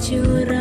curang